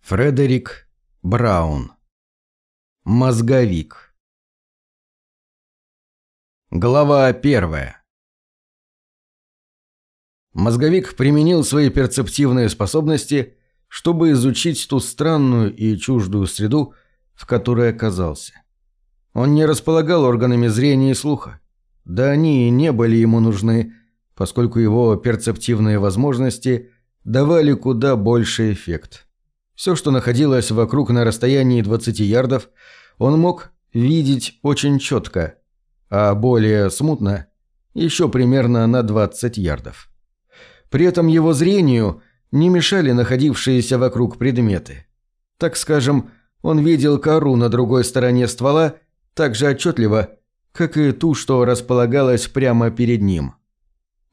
Фредерик Браун. Мозговик. Глава первая. Мозговик применил свои перцептивные способности, чтобы изучить ту странную и чуждую среду, в которой оказался. Он не располагал органами зрения и слуха. Да они и не были ему нужны, поскольку его перцептивные возможности давали куда больший эффект. Все, что находилось вокруг на расстоянии 20 ярдов, он мог видеть очень четко, а более смутно еще примерно на 20 ярдов. При этом его зрению не мешали находившиеся вокруг предметы. Так скажем, он видел кору на другой стороне ствола так же отчетливо, как и ту, что располагалась прямо перед ним.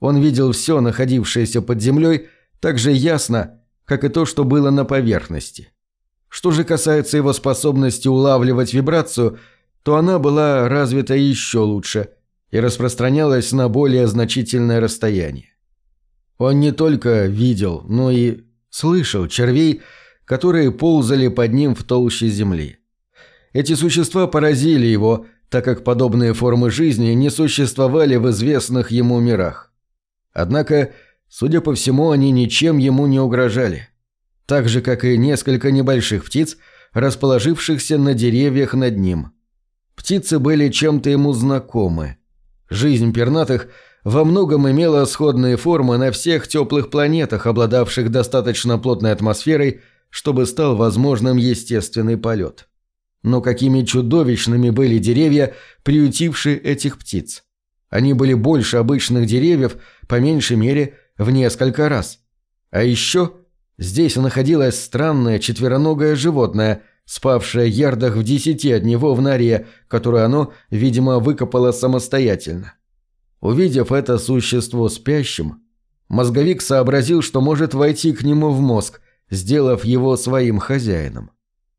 Он видел все, находившееся под землей, так же ясно, как и то, что было на поверхности. Что же касается его способности улавливать вибрацию, то она была развита еще лучше и распространялась на более значительное расстояние. Он не только видел, но и слышал червей, которые ползали под ним в толще земли. Эти существа поразили его, так как подобные формы жизни не существовали в известных ему мирах. Однако Судя по всему, они ничем ему не угрожали. Так же, как и несколько небольших птиц, расположившихся на деревьях над ним. Птицы были чем-то ему знакомы. Жизнь пернатых во многом имела сходные формы на всех теплых планетах, обладавших достаточно плотной атмосферой, чтобы стал возможным естественный полет. Но какими чудовищными были деревья, приютившие этих птиц. Они были больше обычных деревьев, по меньшей мере – в несколько раз. А еще здесь находилось странное четвероногое животное, спавшее ярдах в десяти от него в норе, которую оно, видимо, выкопало самостоятельно. Увидев это существо спящим, мозговик сообразил, что может войти к нему в мозг, сделав его своим хозяином.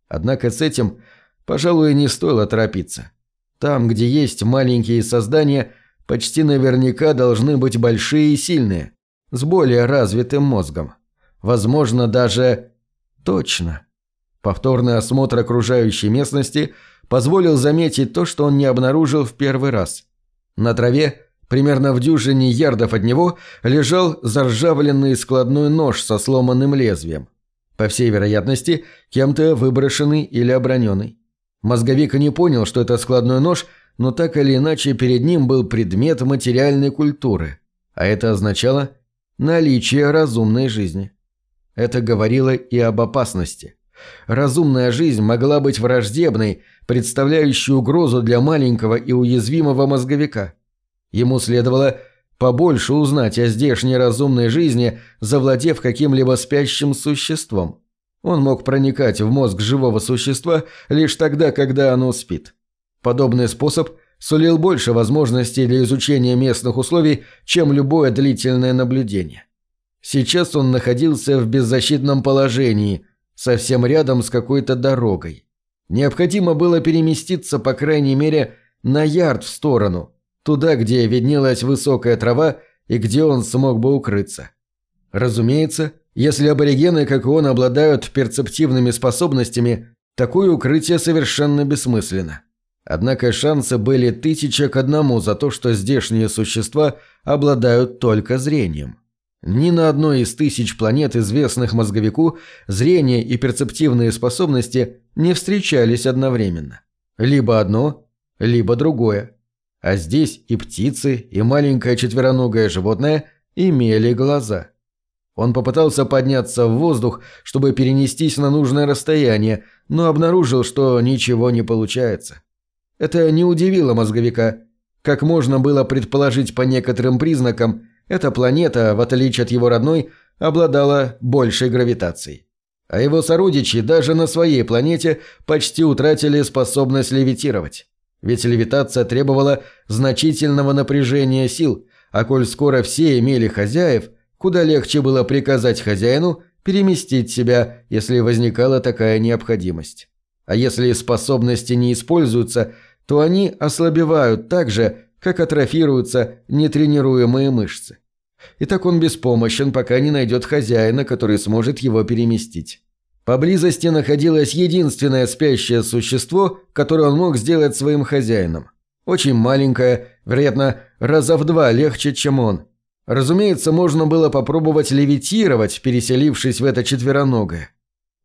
Однако с этим, пожалуй, не стоило торопиться. Там, где есть маленькие создания, почти наверняка должны быть большие и сильные с более развитым мозгом. Возможно, даже... Точно. Повторный осмотр окружающей местности позволил заметить то, что он не обнаружил в первый раз. На траве, примерно в дюжине ярдов от него, лежал заржавленный складной нож со сломанным лезвием. По всей вероятности, кем-то выброшенный или оброненный. Мозговик не понял, что это складной нож, но так или иначе перед ним был предмет материальной культуры. А это означало, наличие разумной жизни. Это говорило и об опасности. Разумная жизнь могла быть враждебной, представляющей угрозу для маленького и уязвимого мозговика. Ему следовало побольше узнать о здешней разумной жизни, завладев каким-либо спящим существом. Он мог проникать в мозг живого существа лишь тогда, когда оно спит. Подобный способ – сулил больше возможностей для изучения местных условий, чем любое длительное наблюдение. Сейчас он находился в беззащитном положении, совсем рядом с какой-то дорогой. Необходимо было переместиться, по крайней мере, на ярд в сторону, туда, где виднелась высокая трава и где он смог бы укрыться. Разумеется, если аборигены, как и он, обладают перцептивными способностями, такое укрытие совершенно бессмысленно. Однако шансы были тысяча к одному за то, что здешние существа обладают только зрением. Ни на одной из тысяч планет, известных мозговику, зрение и перцептивные способности не встречались одновременно. Либо одно, либо другое. А здесь и птицы, и маленькое четвероногое животное имели глаза. Он попытался подняться в воздух, чтобы перенестись на нужное расстояние, но обнаружил, что ничего не получается. Это не удивило мозговика. Как можно было предположить по некоторым признакам, эта планета, в отличие от его родной, обладала большей гравитацией. А его сородичи даже на своей планете почти утратили способность левитировать. Ведь левитация требовала значительного напряжения сил, а коль скоро все имели хозяев, куда легче было приказать хозяину переместить себя, если возникала такая необходимость. А если способности не используются – то они ослабевают так же, как атрофируются нетренируемые мышцы. И так он беспомощен, пока не найдет хозяина, который сможет его переместить. Поблизости находилось единственное спящее существо, которое он мог сделать своим хозяином. Очень маленькое, вероятно, раза в два легче, чем он. Разумеется, можно было попробовать левитировать, переселившись в это четвероногое.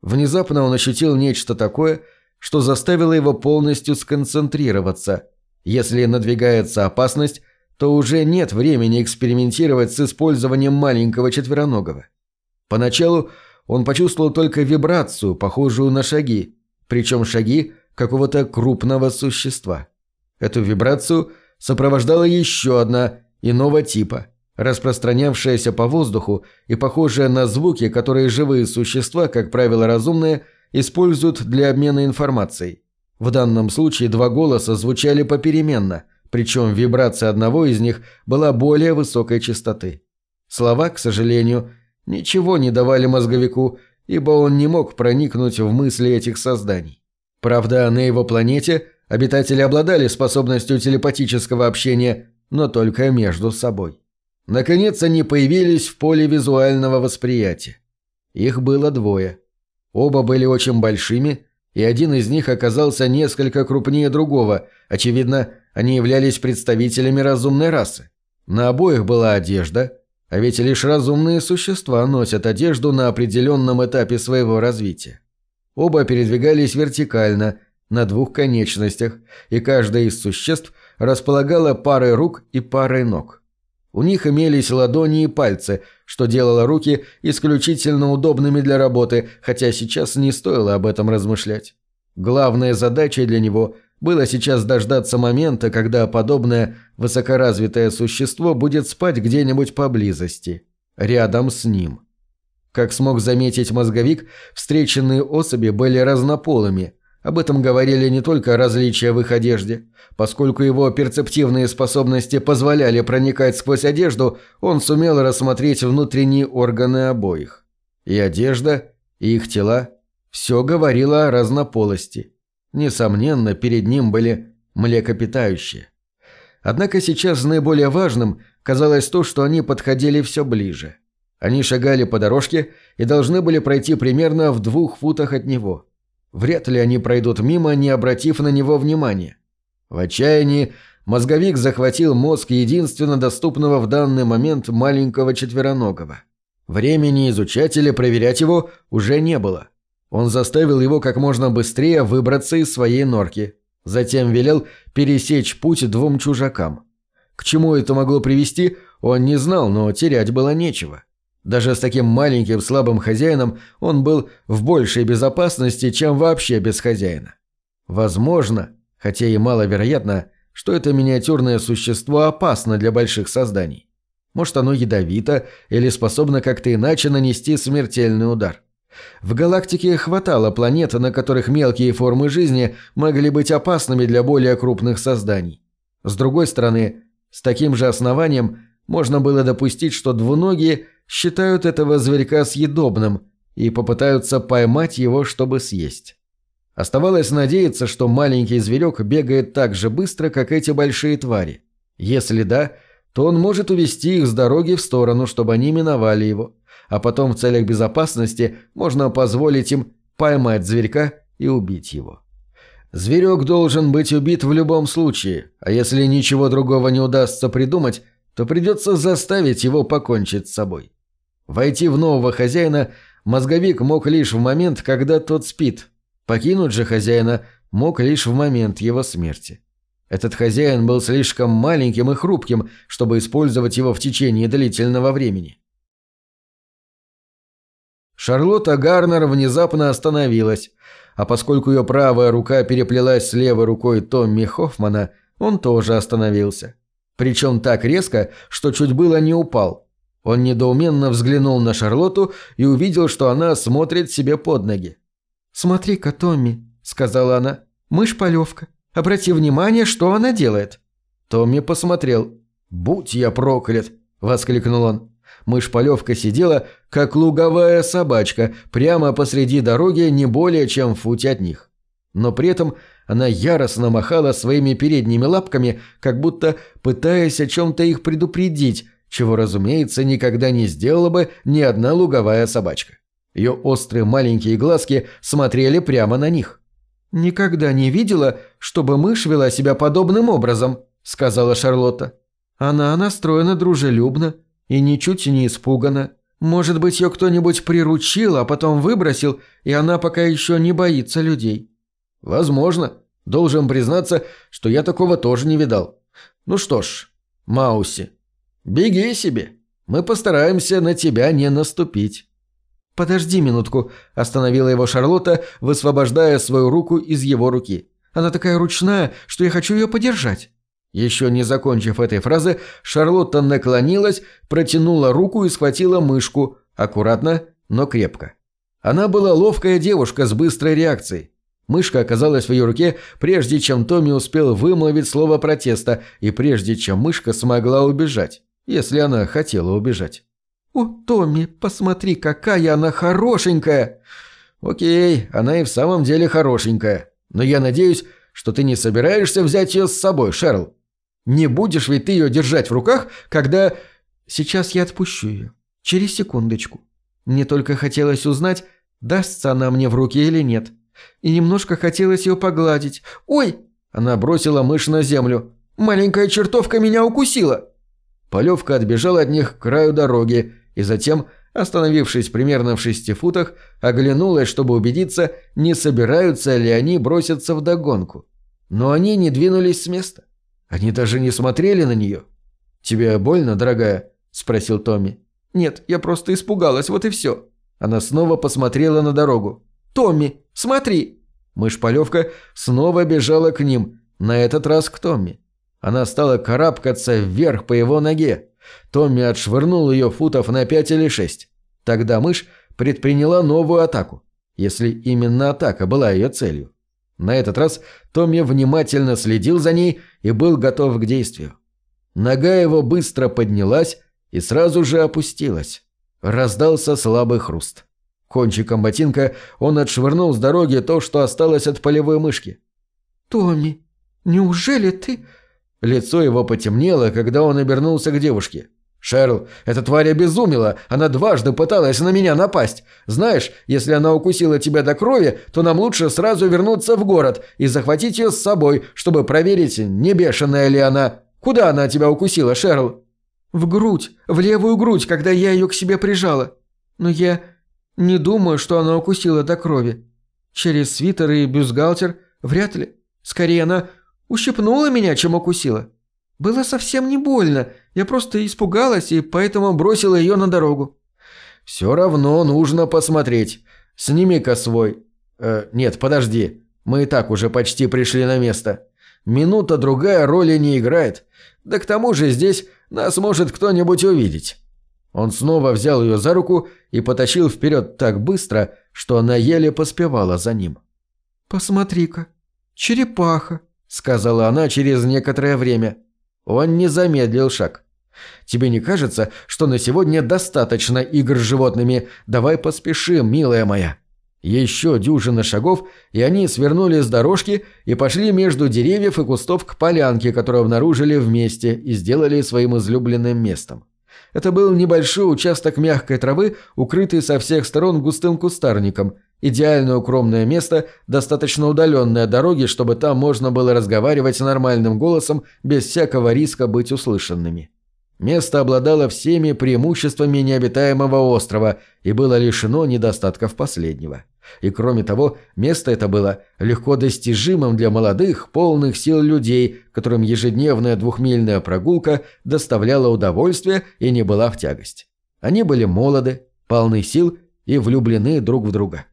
Внезапно он ощутил нечто такое, что заставило его полностью сконцентрироваться. Если надвигается опасность, то уже нет времени экспериментировать с использованием маленького четвероногого. Поначалу он почувствовал только вибрацию, похожую на шаги, причем шаги какого-то крупного существа. Эту вибрацию сопровождала еще одна, иного типа – распространявшаяся по воздуху и похожая на звуки, которые живые существа, как правило разумные, используют для обмена информацией. В данном случае два голоса звучали попеременно, причем вибрация одного из них была более высокой частоты. Слова, к сожалению, ничего не давали мозговику, ибо он не мог проникнуть в мысли этих созданий. Правда, на его планете обитатели обладали способностью телепатического общения, но только между собой. Наконец они появились в поле визуального восприятия. Их было двое. Оба были очень большими, и один из них оказался несколько крупнее другого, очевидно, они являлись представителями разумной расы. На обоих была одежда, а ведь лишь разумные существа носят одежду на определенном этапе своего развития. Оба передвигались вертикально, на двух конечностях, и каждое из существ располагало парой рук и парой ног. У них имелись ладони и пальцы, что делало руки исключительно удобными для работы, хотя сейчас не стоило об этом размышлять. Главной задачей для него было сейчас дождаться момента, когда подобное высокоразвитое существо будет спать где-нибудь поблизости, рядом с ним. Как смог заметить мозговик, встреченные особи были разнополыми – об этом говорили не только различия в их одежде. Поскольку его перцептивные способности позволяли проникать сквозь одежду, он сумел рассмотреть внутренние органы обоих. И одежда, и их тела – все говорило о разнополости. Несомненно, перед ним были млекопитающие. Однако сейчас наиболее важным казалось то, что они подходили все ближе. Они шагали по дорожке и должны были пройти примерно в двух футах от него – Вряд ли они пройдут мимо, не обратив на него внимания. В отчаянии мозговик захватил мозг единственно доступного в данный момент маленького четвероногого. Времени изучать или проверять его уже не было. Он заставил его как можно быстрее выбраться из своей норки. Затем велел пересечь путь двум чужакам. К чему это могло привести, он не знал, но терять было нечего. Даже с таким маленьким слабым хозяином он был в большей безопасности, чем вообще без хозяина. Возможно, хотя и маловероятно, что это миниатюрное существо опасно для больших созданий. Может, оно ядовито или способно как-то иначе нанести смертельный удар. В галактике хватало планет, на которых мелкие формы жизни могли быть опасными для более крупных созданий. С другой стороны, с таким же основанием можно было допустить, что двуногие считают этого зверька съедобным и попытаются поймать его, чтобы съесть. Оставалось надеяться, что маленький зверек бегает так же быстро, как эти большие твари. Если да, то он может увести их с дороги в сторону, чтобы они миновали его, а потом в целях безопасности можно позволить им поймать зверька и убить его. Зверек должен быть убит в любом случае, а если ничего другого не удастся придумать, то придется заставить его покончить с собой. Войти в нового хозяина мозговик мог лишь в момент, когда тот спит. Покинуть же хозяина мог лишь в момент его смерти. Этот хозяин был слишком маленьким и хрупким, чтобы использовать его в течение длительного времени. Шарлотта Гарнер внезапно остановилась, а поскольку ее правая рука переплелась с левой рукой Томми Хоффмана, он тоже остановился. Причем так резко, что чуть было не упал. Он недоуменно взглянул на Шарлотту и увидел, что она смотрит себе под ноги. «Смотри-ка, Томми», — сказала она, — «мышь-полевка. Обрати внимание, что она делает». Томми посмотрел. «Будь я проклят!» — воскликнул он. Мышь-полевка сидела, как луговая собачка, прямо посреди дороги не более чем в футе от них. Но при этом она яростно махала своими передними лапками, как будто пытаясь о чем-то их предупредить, чего, разумеется, никогда не сделала бы ни одна луговая собачка. Ее острые маленькие глазки смотрели прямо на них. «Никогда не видела, чтобы мышь вела себя подобным образом», – сказала Шарлотта. «Она настроена дружелюбно и ничуть не испугана. Может быть, ее кто-нибудь приручил, а потом выбросил, и она пока еще не боится людей». «Возможно. Должен признаться, что я такого тоже не видал. Ну что ж, Мауси, беги себе. Мы постараемся на тебя не наступить». «Подожди минутку», – остановила его Шарлотта, высвобождая свою руку из его руки. «Она такая ручная, что я хочу ее подержать». Еще не закончив этой фразы, Шарлотта наклонилась, протянула руку и схватила мышку, аккуратно, но крепко. Она была ловкая девушка с быстрой реакцией. Мышка оказалась в ее руке, прежде чем Томми успел вымолвить слово протеста, и прежде чем мышка смогла убежать, если она хотела убежать. «О, Томми, посмотри, какая она хорошенькая!» «Окей, она и в самом деле хорошенькая. Но я надеюсь, что ты не собираешься взять ее с собой, Шерл. Не будешь ведь ты ее держать в руках, когда...» «Сейчас я отпущу ее. Через секундочку. Мне только хотелось узнать, дастся она мне в руки или нет. И немножко хотелось ее погладить. Ой!» Она бросила мышь на землю. «Маленькая чертовка меня укусила!» Полевка отбежала от них к краю дороги и затем, остановившись примерно в шести футах, оглянулась, чтобы убедиться, не собираются ли они броситься в догонку. Но они не двинулись с места. Они даже не смотрели на нее. «Тебе больно, дорогая?» – спросил Томми. «Нет, я просто испугалась, вот и все». Она снова посмотрела на дорогу. «Томми, смотри!» Мышь-полевка снова бежала к ним, на этот раз к Томми. Она стала карабкаться вверх по его ноге. Томми отшвырнул ее футов на пять или шесть. Тогда мышь предприняла новую атаку, если именно атака была ее целью. На этот раз Томми внимательно следил за ней и был готов к действию. Нога его быстро поднялась и сразу же опустилась. Раздался слабый хруст. Кончиком ботинка он отшвырнул с дороги то, что осталось от полевой мышки. «Томми, неужели ты...» Лицо его потемнело, когда он обернулся к девушке. «Шерл, эта тварь обезумела. Она дважды пыталась на меня напасть. Знаешь, если она укусила тебя до крови, то нам лучше сразу вернуться в город и захватить ее с собой, чтобы проверить, не бешеная ли она. Куда она тебя укусила, Шерл?» «В грудь, в левую грудь, когда я ее к себе прижала. Но я не думаю, что она укусила до крови. Через свитер и бюстгальтер вряд ли. Скорее, она ущипнула меня, чем укусила. Было совсем не больно, я просто испугалась и поэтому бросила ее на дорогу». «Все равно нужно посмотреть. Сними-ка свой...» э, «Нет, подожди. Мы и так уже почти пришли на место. Минута-другая роли не играет. Да к тому же здесь нас может кто-нибудь увидеть». Он снова взял ее за руку и потащил вперед так быстро, что она еле поспевала за ним. «Посмотри-ка, черепаха», — сказала она через некоторое время. Он не замедлил шаг. «Тебе не кажется, что на сегодня достаточно игр с животными? Давай поспешим, милая моя». Еще дюжина шагов, и они свернули с дорожки и пошли между деревьев и кустов к полянке, которую обнаружили вместе и сделали своим излюбленным местом. Это был небольшой участок мягкой травы, укрытый со всех сторон густым кустарником. Идеальное укромное место, достаточно удаленное от дороги, чтобы там можно было разговаривать нормальным голосом без всякого риска быть услышанными. Место обладало всеми преимуществами необитаемого острова и было лишено недостатков последнего. И кроме того, место это было легко достижимым для молодых, полных сил людей, которым ежедневная двухмильная прогулка доставляла удовольствие и не была в тягость. Они были молоды, полны сил и влюблены друг в друга.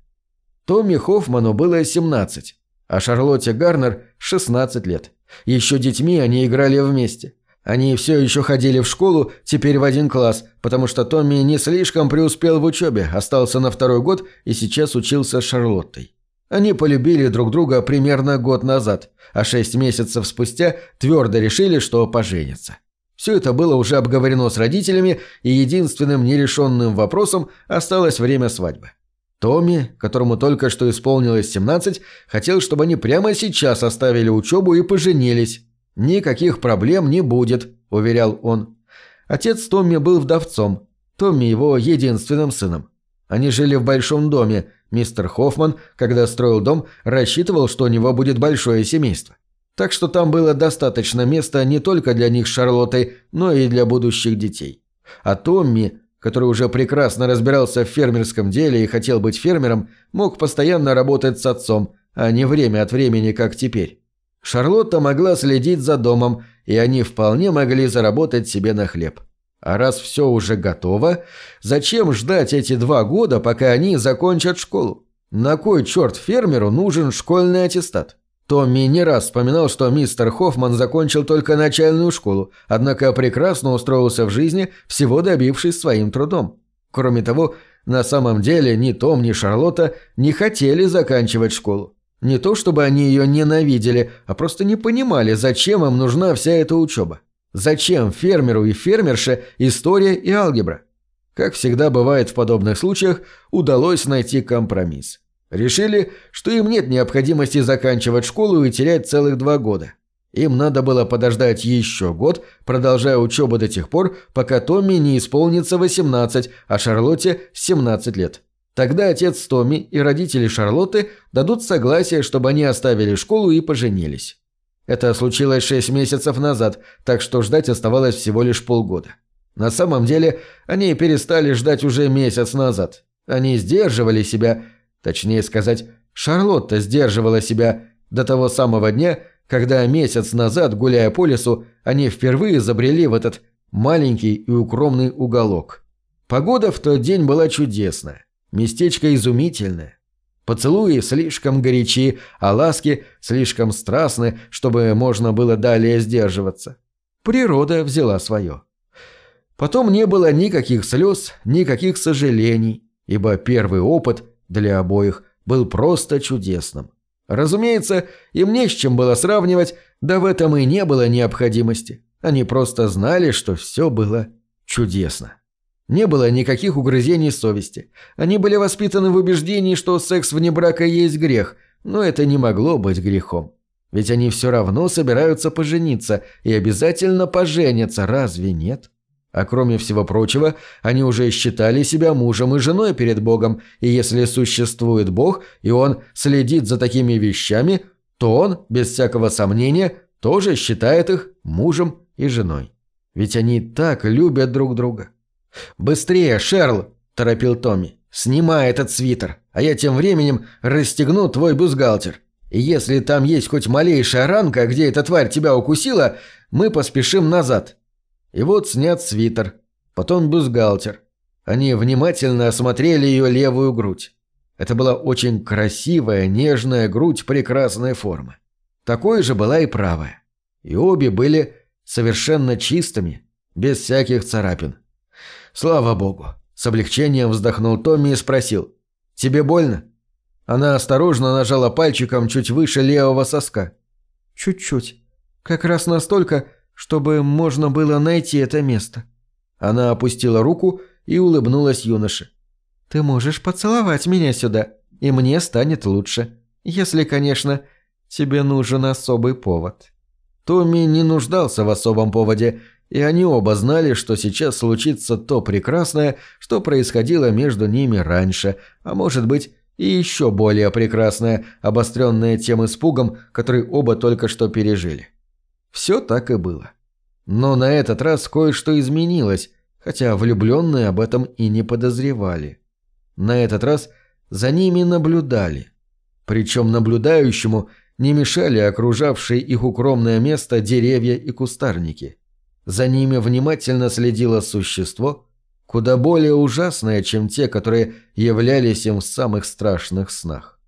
Томми Хоффману было 17, а Шарлотте Гарнер – 16 лет. Еще детьми они играли вместе. Они все еще ходили в школу, теперь в один класс, потому что Томми не слишком преуспел в учебе, остался на второй год и сейчас учился с Шарлоттой. Они полюбили друг друга примерно год назад, а шесть месяцев спустя твердо решили, что поженятся. Все это было уже обговорено с родителями, и единственным нерешенным вопросом осталось время свадьбы. Томми, которому только что исполнилось 17, хотел, чтобы они прямо сейчас оставили учебу и поженились, «Никаких проблем не будет», – уверял он. Отец Томми был вдовцом, Томми его единственным сыном. Они жили в большом доме. Мистер Хоффман, когда строил дом, рассчитывал, что у него будет большое семейство. Так что там было достаточно места не только для них с Шарлоттой, но и для будущих детей. А Томми, который уже прекрасно разбирался в фермерском деле и хотел быть фермером, мог постоянно работать с отцом, а не время от времени, как теперь. Шарлотта могла следить за домом, и они вполне могли заработать себе на хлеб. А раз все уже готово, зачем ждать эти два года, пока они закончат школу? На кой черт фермеру нужен школьный аттестат? Томми не раз вспоминал, что мистер Хоффман закончил только начальную школу, однако прекрасно устроился в жизни, всего добившись своим трудом. Кроме того, на самом деле ни Том, ни Шарлотта не хотели заканчивать школу. Не то чтобы они ее ненавидели, а просто не понимали, зачем им нужна вся эта учеба. Зачем фермеру и фермерше история и алгебра? Как всегда бывает в подобных случаях, удалось найти компромисс. Решили, что им нет необходимости заканчивать школу и терять целых два года. Им надо было подождать еще год, продолжая учебу до тех пор, пока Томми не исполнится 18, а Шарлотте 17 лет. Тогда отец Томми и родители Шарлотты дадут согласие, чтобы они оставили школу и поженились. Это случилось 6 месяцев назад, так что ждать оставалось всего лишь полгода. На самом деле, они перестали ждать уже месяц назад. Они сдерживали себя Точнее сказать, Шарлотта сдерживала себя до того самого дня, когда месяц назад, гуляя по лесу, они впервые забрели в этот маленький и укромный уголок. Погода в тот день была чудесная, местечко изумительное. Поцелуи слишком горячи, а ласки слишком страстны, чтобы можно было далее сдерживаться. Природа взяла свое. Потом не было никаких слез, никаких сожалений, ибо первый опыт для обоих был просто чудесным. Разумеется, им не с чем было сравнивать, да в этом и не было необходимости. Они просто знали, что все было чудесно. Не было никаких угрызений совести. Они были воспитаны в убеждении, что секс вне брака есть грех, но это не могло быть грехом. Ведь они все равно собираются пожениться и обязательно поженятся, разве нет? А кроме всего прочего, они уже считали себя мужем и женой перед Богом, и если существует Бог, и Он следит за такими вещами, то Он, без всякого сомнения, тоже считает их мужем и женой. Ведь они так любят друг друга. «Быстрее, Шерл!» – торопил Томми. «Снимай этот свитер, а я тем временем расстегну твой бюстгальтер. И если там есть хоть малейшая ранка, где эта тварь тебя укусила, мы поспешим назад». И вот снят свитер, потом бюстгальтер. Они внимательно осмотрели ее левую грудь. Это была очень красивая, нежная грудь прекрасной формы. Такой же была и правая. И обе были совершенно чистыми, без всяких царапин. «Слава богу!» – с облегчением вздохнул Томми и спросил. «Тебе больно?» Она осторожно нажала пальчиком чуть выше левого соска. «Чуть-чуть. Как раз настолько, чтобы можно было найти это место». Она опустила руку и улыбнулась юноше. «Ты можешь поцеловать меня сюда, и мне станет лучше. Если, конечно, тебе нужен особый повод». Томми не нуждался в особом поводе, и они оба знали, что сейчас случится то прекрасное, что происходило между ними раньше, а может быть и еще более прекрасное, обостренное тем испугом, который оба только что пережили. Все так и было. Но на этот раз кое-что изменилось, хотя влюбленные об этом и не подозревали. На этот раз за ними наблюдали. Причем наблюдающему не мешали окружавшие их укромное место деревья и кустарники. За ними внимательно следило существо, куда более ужасное, чем те, которые являлись им в самых страшных снах.